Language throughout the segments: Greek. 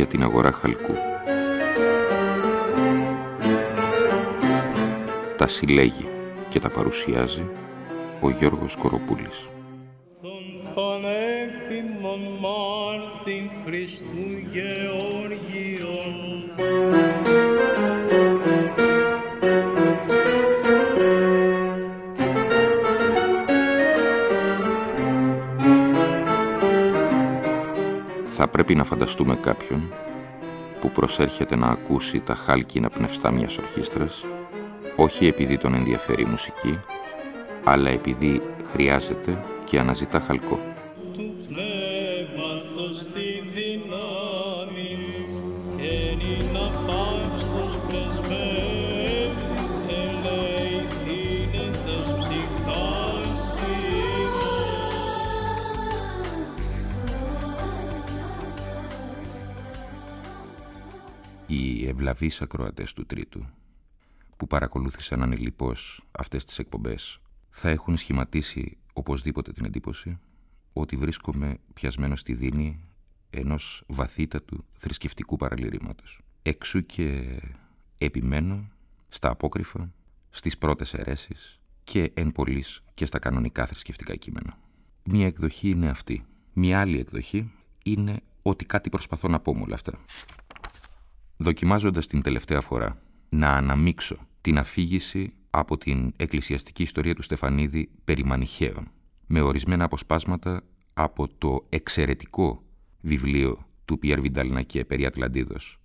για την αγορά χαλκού. Τα συλλέγει και τα παρουσιάζει ο Γιώργος Κοροπούλης. Τον πανέφημον Μάρτιν Χριστού Γεωργίων Θα πρέπει να φανταστούμε κάποιον που προσέρχεται να ακούσει τα χάλκινα πνευστά μιας ορχήστρας όχι επειδή τον ενδιαφέρει η μουσική, αλλά επειδή χρειάζεται και αναζητά χαλκό. του πνεύματος τη δύναμη ευλαβείς ακροατές του Τρίτου, που παρακολούθησαν ανελιπώς αυτές τις εκπομπές, θα έχουν σχηματίσει οπωσδήποτε την εντύπωση ότι βρίσκομαι πιασμένο στη δίνη ενός βαθύτατου θρησκευτικού παραλυρήματος. Εξού και επιμένω στα απόκριφα, στις πρώτες αιρέσεις και εν πολλής και στα κανονικά θρησκευτικά κείμενα. Μία εκδοχή είναι αυτή. Μία άλλη εκδοχή είναι ότι κάτι προσπαθώ να πω με όλα αυτά. Δοκιμάζοντας την τελευταία φορά να αναμίξω την αφήγηση από την εκκλησιαστική ιστορία του Στεφανίδη περί Μανιχαίων, με ορισμένα αποσπάσματα από το εξαιρετικό βιβλίο του Πιέρ Βινταλνακέ περί Ατλαντίδος,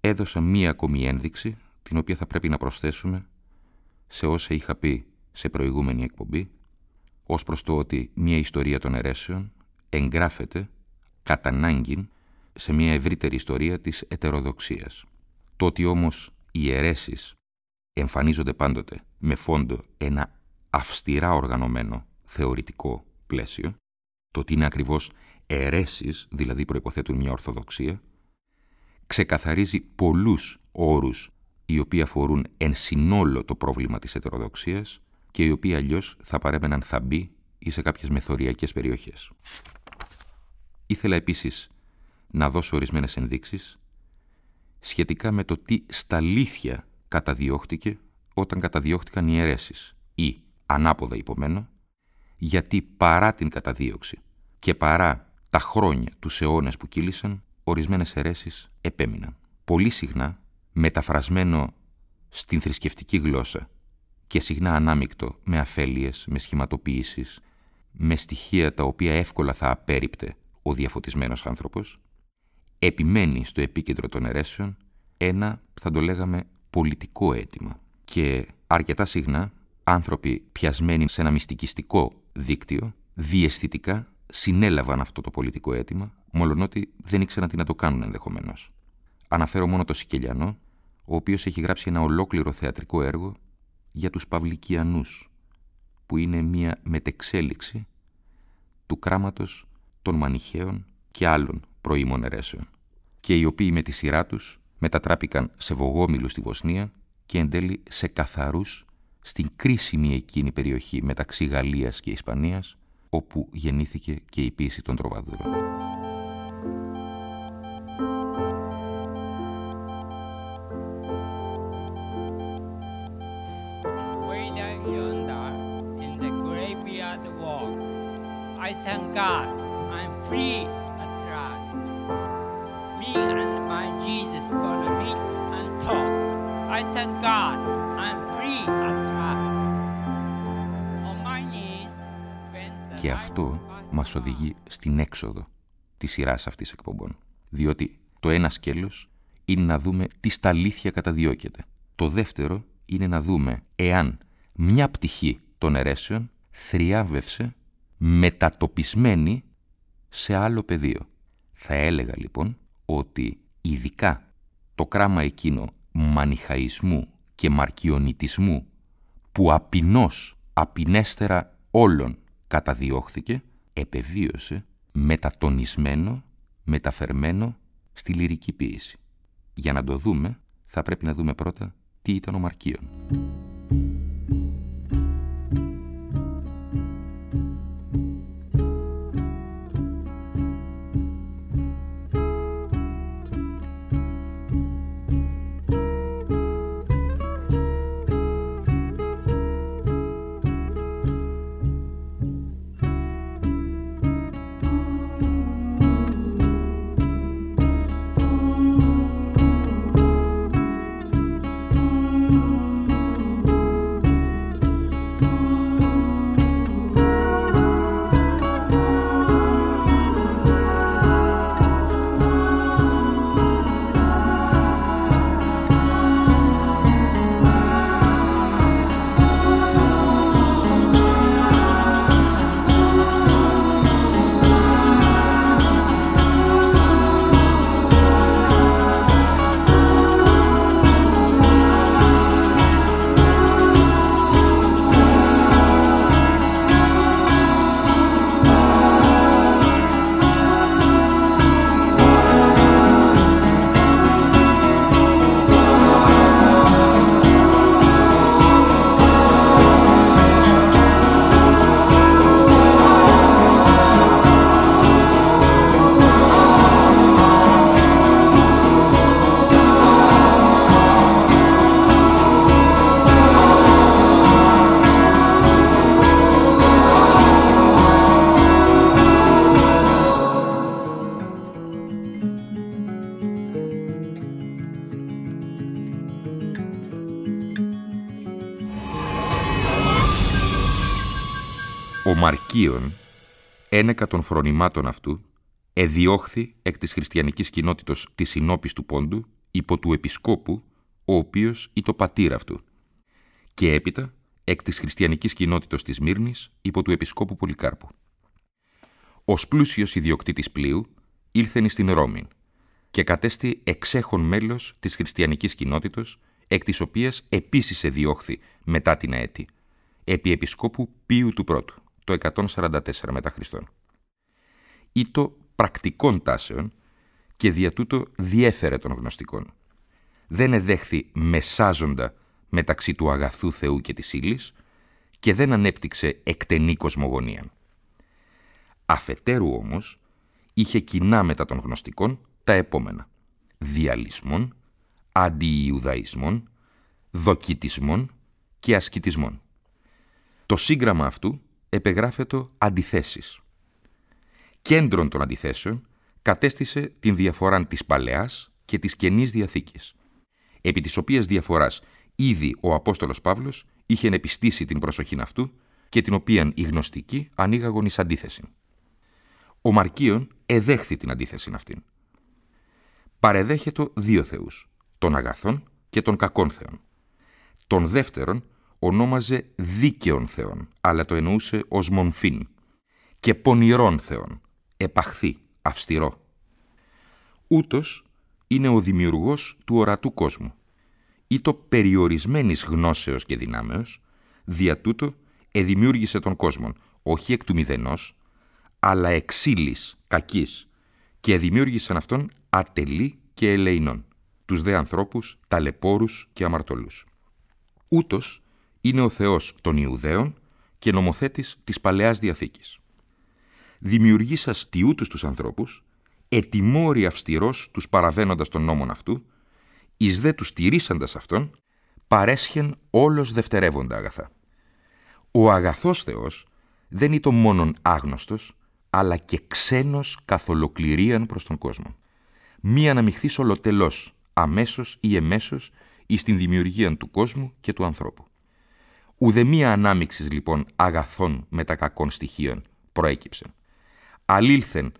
έδωσα μία ακόμη ένδειξη, την οποία θα πρέπει να προσθέσουμε σε όσα είχα πει σε προηγούμενη εκπομπή, ως προς το ότι μία ιστορία των αιρέσεων εγγράφεται κατά ανάγκη σε μια ευρύτερη ιστορία της ετεροδοξίας. Το ότι όμως οι αιρέσεις εμφανίζονται πάντοτε με φόντο ένα αυστηρά οργανωμένο θεωρητικό πλαίσιο, το ότι είναι ακριβώς αιρέσεις, δηλαδή προϋποθέτουν μια ορθοδοξία, ξεκαθαρίζει πολλούς όρους οι οποίοι αφορούν εν συνόλο το πρόβλημα της ετεροδοξίας και οι οποίοι αλλιώς θα παρέμεναν θαμπή ή σε κάποιες μεθοριακές περιοχές. Ήθελα επίσης να δώσω ορισμένες ενδείξεις σχετικά με το τι στα αλήθεια καταδιώχτηκε όταν καταδιώχτηκαν οι αιρέσεις ή, ανάποδα υπομένω, γιατί παρά την καταδίωξη και παρά τα χρόνια, τους αιώνες που κύλησαν, ορισμένες αιρέσεις επέμειναν. Πολύ συχνά, μεταφρασμένο στην θρησκευτική γλώσσα και συχνά ανάμεικτο με αφέλειες, με σχηματοποιήσεις, με στοιχεία τα οποία εύκολα θα απέριπτε ο διαφωτισμένος άνθρωπος, επιμένει στο επίκεντρο των αιρέσεων ένα, θα το λέγαμε, πολιτικό αίτημα. Και αρκετά συχνά άνθρωποι πιασμένοι σε ένα μυστικιστικό δίκτυο, διαισθητικά συνέλαβαν αυτό το πολιτικό αίτημα, μολονότι δεν ήξεραν τι να το κάνουν ενδεχομένως. Αναφέρω μόνο το Σικελιανό, ο οποίος έχει γράψει ένα ολόκληρο θεατρικό έργο για τους Παυλικιανούς, που είναι μια μετεξέλιξη του κράματος των Μανιχαίων και άλλων προήμων αιρέσεων και οι οποίοι με τη σειρά τους μετατράπηκαν σε βογόμιλους στη Βοσνία και εν τέλει σε καθαρούς στην κρίσιμη εκείνη περιοχή μεταξύ Γαλλίας και Ισπανίας όπου γεννήθηκε και η ποίηση των τροβαδούρων. Way down yonder in the graveyard walk, I thank God I'm free at last. Me and my Jesus gonna meet and talk. I thank God I'm free at last. On my knees, when the Και light αυτό passes μας οδηγεί στην έξοδο της σειράς αυτής εκπομπών. Διότι το ένα σκέλος είναι να δούμε τι στα αλήθεια καταδιώκεται. Το δεύτερο είναι να δούμε εάν μια πτυχή των αιρέσεων θριάβευσε μετατοπισμένη σε άλλο πεδίο. Θα έλεγα λοιπόν ότι ειδικά το κράμα εκείνο μανιχαϊσμού και μαρκιονιτισμού που απεινώς, απεινέστερα όλων καταδιώχθηκε, επεβίωσε μετατονισμένο, μεταφερμένο στη λυρική ποίηση. Για να το δούμε, θα πρέπει να δούμε πρώτα τι ήταν ο Μαρκίων. Ο Μαρκίων, ένεκα των φρονημάτων αυτού, εδιώχθη εκ της χριστιανικής κοινότητος της Συνόπης του Πόντου υπό του Επισκόπου, ο οποίος ή το πατήρ αυτού. Και έπειτα εκ της χριστιανικής κοινότητος της Μύρνης υπό του Επισκόπου Πολυκάρπου. Ω πλούσιος ιδιοκτήτης πλοίου, ήλθεν στην Ρώμη και κατέστη εξέχον μέλος της χριστιανικής κοινότητος, εκ της οποίας επίσης εδιώχθη μετά την αέτη, επί Επισκόπου Πίου του Πρώτου, το 144 μετά Χριστόν. Ήτο πρακτικών τάσεων και δια τούτο διέφερε των γνωστικών. Δεν εδέχθη μεσάζοντα μεταξύ του αγαθού Θεού και της ύλης και δεν ανέπτυξε εκτενή κοσμογονία. Αφετέρου όμως είχε κοινά μετά των γνωστικών τα επόμενα διαλυσμών, αντιιουδαϊσμών, δοκιτισμών και ασκητισμών. Το σύγγραμμα αυτού επεγράφεται αντιθέσεις. Κέντρον των αντιθέσεων κατέστησε την διαφορά της Παλαιάς και της Καινής Διαθήκης, επί της οποίας διαφοράς ήδη ο Απόστολος Παύλος είχε επιστήσει την προσοχή αυτού και την οποίαν οι γνωστικοί ανοίγαγον εις αντίθεση. Ο Μαρκίων εδέχθη την αντίθεση αυτήν. Παρεδέχεται δύο θεούς, τον αγαθών και τον κακών θεών. Τον δεύτερον ονόμαζε δίκαιον θεών, αλλά το εννοούσε ως μομφήν, και πονηρών θεών, επαχθή, αυστηρό. Ούτως είναι ο δημιουργός του ορατού κόσμου, ή το περιορισμένης γνώσεως και δυνάμεως, δια τούτο εδημιούργησε τον κόσμο, όχι εκ του μηδενός, αλλά εξήλης, κακής, και δημιούργησαν αυτόν ατελή και ελεηνών, τους δε ανθρώπους ταλαιπώρους και αμαρτωλούς. Ούτως είναι ο Θεός των Ιουδαίων και νομοθέτης της Παλαιάς Διαθήκης. Δημιουργήσας τιούτους τους ανθρώπους, ετιμόρει αυστηρός τους παραβαίνοντας τον νόμον αυτού, εις δε τους τηρήσαντας αυτόν, παρέσχεν όλος δευτερεύοντα αγαθά. Ο αγαθός Θεός δεν είναι το μόνον άγνωστος, αλλά και ξένος καθ' ολοκληρίαν προς τον κόσμο. Μη αναμειχθείς ολοτελώς, αμέσως ή εμέσως, εις την δημιουργία του κόσμου και του ανθρώπου. Ουδεμία ανάμειξης λοιπόν αγαθών με τα κακών στοιχείων προέκυψε. Αλήλθεν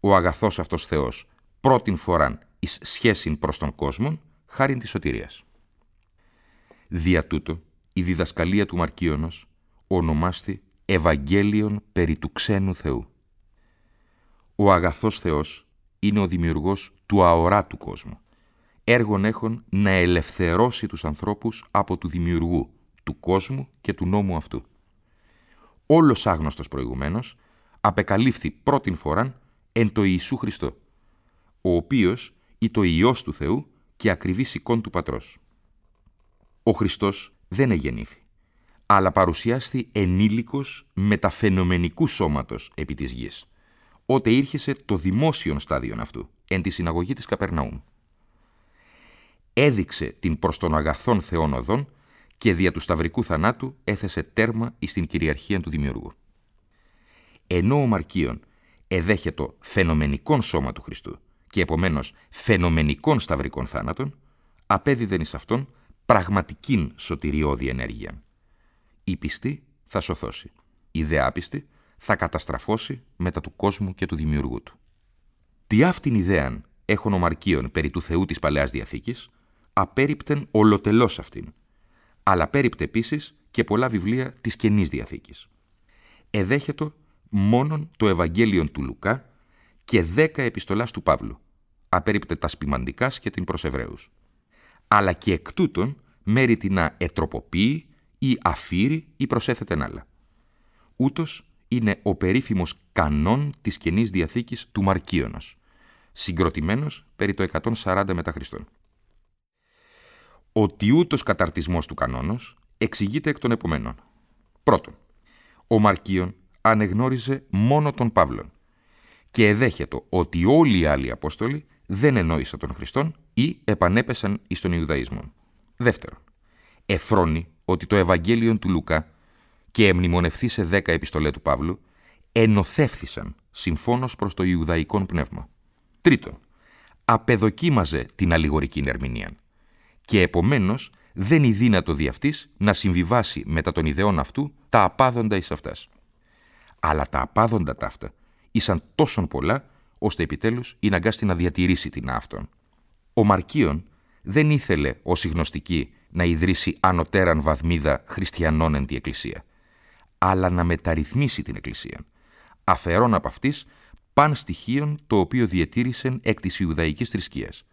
ο αγαθός αυτός Θεός πρώτην φοράν εις σχέσιν προς τον κόσμο, χάριν της σωτηρίας. Δια τούτο, η διδασκαλία του Μαρκίωνος ονομάστη Ευαγγέλιον περί του ξένου Θεού. Ο αγαθός Θεός είναι ο δημιουργός του αοράτου κόσμου. Έργον έχουν να ελευθερώσει τους ανθρώπους από του δημιουργού, του κόσμου και του νόμου αυτού. Όλος άγνωστος προηγουμένως απεκαλύφθη πρώτην φοράν εν το Ιησού Χριστό, ο οποίος ή το Υιός του Θεού και ακριβής εικόν του Πατρός. Ο Χριστός δεν εγεννήθη, αλλά παρουσιάστη ενήλικος μεταφαινομενικού σώματος επί της γης, ότε ήρχεσε το δημόσιον στάδιο αυτού, εν τη συναγωγή της Καπερναούμ. Έδειξε την προς τον αγαθών Θεών οδόν και δια του σταυρικού θανάτου έθεσε τέρμα εις την κυριαρχία του Δημιουργού. Ενώ ο Μαρκίων εδέχεται το φαινομενικόν σώμα του Χριστού και επομένως φαινομενικών σταυρικών θάνατων, απέδιδεν εις αυτόν πραγματικήν σωτηριώδη ενέργεια. Η πιστή θα σωθώσει. Η δε άπιστη θα καταστραφώσει μετά του κόσμου και του δημιουργού του. Τι αυτήν ιδέαν έχουν ο Μαρκίων περί του Θεού της Παλαιάς Διαθήκης, απέριπτεν ολοτελώς αυτήν, αλλά πέριπτε επίσης και πολλά βιβλία της Καινής Διαθήκης. Εδέχετο μόνον το Ευαγγέλιον του Λουκά και δέκα επιστολάς του Παύλου, απέριπτε τα σπιμαντικάς και την προς Εβραίους. Αλλά και εκ τούτων μέρη την να ετροποποιεί ή αφήρει ή προσέθετεν άλλα. Ούτως είναι ο περίφημος κανόν της Καινής Διαθήκης του Μαρκίωνος, συγκροτημένος περί το 140 μετά Χριστόν. Ο τιούτος καταρτισμός του κανόνος εξηγείται εκ των επομένων. Πρώτον, ο Μαρκίων ανεγνώριζε μόνο τον Παύλον και εδέχεται ότι όλοι οι άλλοι Απόστολοι δεν ενόησαν τον Χριστόν ή επανέπεσαν εις τον Ιουδαϊσμό. Δεύτερον, εφρόνει ότι το Ευαγγέλιο του Λουκά και εμνημονευθεί σε δέκα επιστολέ του Παύλου ενοθεύθησαν συμφώνως προς το Ιουδαϊκό πνεύμα. Τρίτον, απεδοκίμαζε την αλληγορική ερμηνεία και επομένως δεν είναι δύνατο δι' αυτής να συμβιβάσει μετά των ιδεών αυτού τα απάδοντα εις αυτάς. Αλλά τα απάδοντα ταύτα ήσαν τόσον πολλά, ώστε επιτέλους η αναγκάστη να διατηρήσει την αυτόν. Ο Μαρκίον δεν ήθελε ως γνωστική να ιδρύσει ανωτέραν βαθμίδα χριστιανών εν τη Εκκλησία, αλλά να μεταρρυθμίσει την Εκκλησία, αφαιρών από αυτής παν στοιχείων το οποίο διατήρησε εκ της Ιουδαϊκής θρησκείας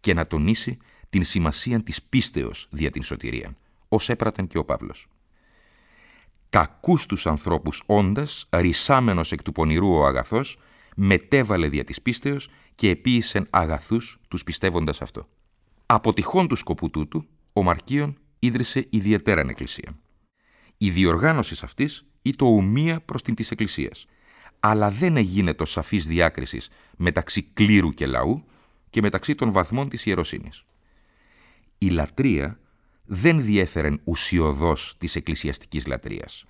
και να τονίσει την σημασία της πίστεως δια την σωτηρία, ως έπραταν και ο Παύλος. Κακούς τους ανθρώπους όντας, ρισάμενος εκ του πονηρού ο αγαθός, μετέβαλε δια της πίστεως και επίησεν αγαθούς τους πιστεύοντας αυτό. Από τυχόν του σκοπού τούτου, ο Μαρκίον ίδρυσε ιδιαίτερα εκκλησία. Η διοργάνωση αυτής ήταν ομοία προς την της εκκλησίας, αλλά δεν έγινε το σαφής διάκρισης μεταξύ κλήρου και λαού και μεταξύ των βαθμών της ιεροσύνης. Η λατρεία δεν διέφερεν ουσιοδός της εκκλησιαστικής λατρείας.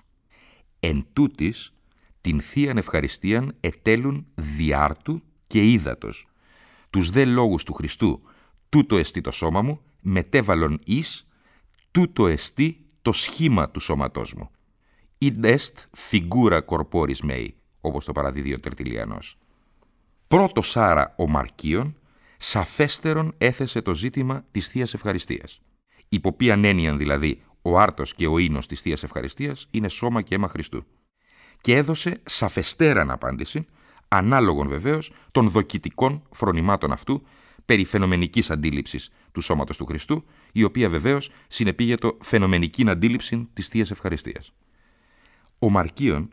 Εν τούτης, την Θείαν Ευχαριστίαν ετέλουν διάρτου και ύδατος. Τους δε λόγους του Χριστού, τούτο εστί το σώμα μου, μετέβαλον εις, τούτο εστί το σχήμα του σώματός μου. Id est figura corporis mei, όπως το παραδίδει ο Τερτιλιανός. Πρώτος άρα ο Μαρκίων, σαφέστερον έθεσε το ζήτημα της θείας Ευχαριστίας. Υπό οποίαν έννοιαν δηλαδή ο άρτος και ο ίνος της θείας Ευχαριστίας είναι σώμα και αίμα Χριστού. Και έδωσε σαφεστέραν απάντηση, ανάλογον βεβαίως των δοκιτικών φρονημάτων αυτού περί φαινομενικής αντίληψης του σώματος του Χριστού, η οποία βεβαίως συνεπήγε το φαινομενική αντίληψη της θείας Ευχαριστίας. Ο Μαρκίων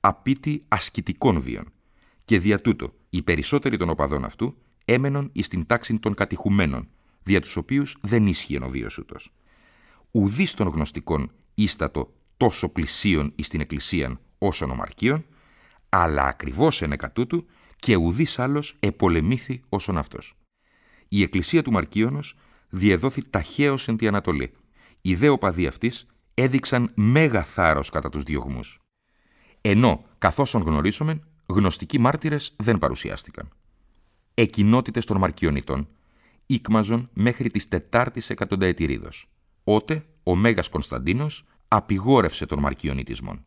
απίτη ασκητικών βίων και δια τούτο οι περισσότεροι των οπαδών αυτού έμενον εις την τάξη των κατηχουμένων, δια τους οποίους δεν ίσχυε ο βίος ούτως. Ουδής των γνωστικών ίστατο τόσο πλησίων εις την εκκλησίαν όσων ο Μαρκίων, αλλά ακριβώς εν εκατούτου και ουδής άλλος επολεμήθη όσον αυτός. Η εκκλησία του Μαρκίωνος διεδόθη ταχαίως εν τη Ανατολή. Οι δε οπαδοί αυτής έδειξαν μέγα θάρρος κατά τους διωγμούς. Ενώ, καθώς γνωρίσουμε, γνωστικοί μάρτυρες δεν παρουσιάστηκαν. Εκκοινότητες των Μαρκιονιτών ήκμαζον μέχρι τις τετάρτης εκατονταετηρίδος. Ότε ο Μέγας Κωνσταντίνος απειγόρευσε τον Μαρκιονιτισμό.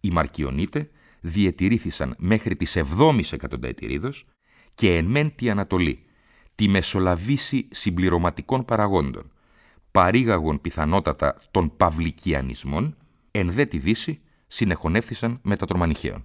Οι Μαρκιονίτες διετηρήθησαν μέχρι τις 7ης εκατονταετηρίδος και εν μεν τη Ανατολή, τη μεσολαβήση συμπληρωματικών παραγόντων, παρήγαγον πιθανότατα των παυλικιανισμών, εν δε τη Δύση συνεχονεύθησαν μετά των Μανιχαίων.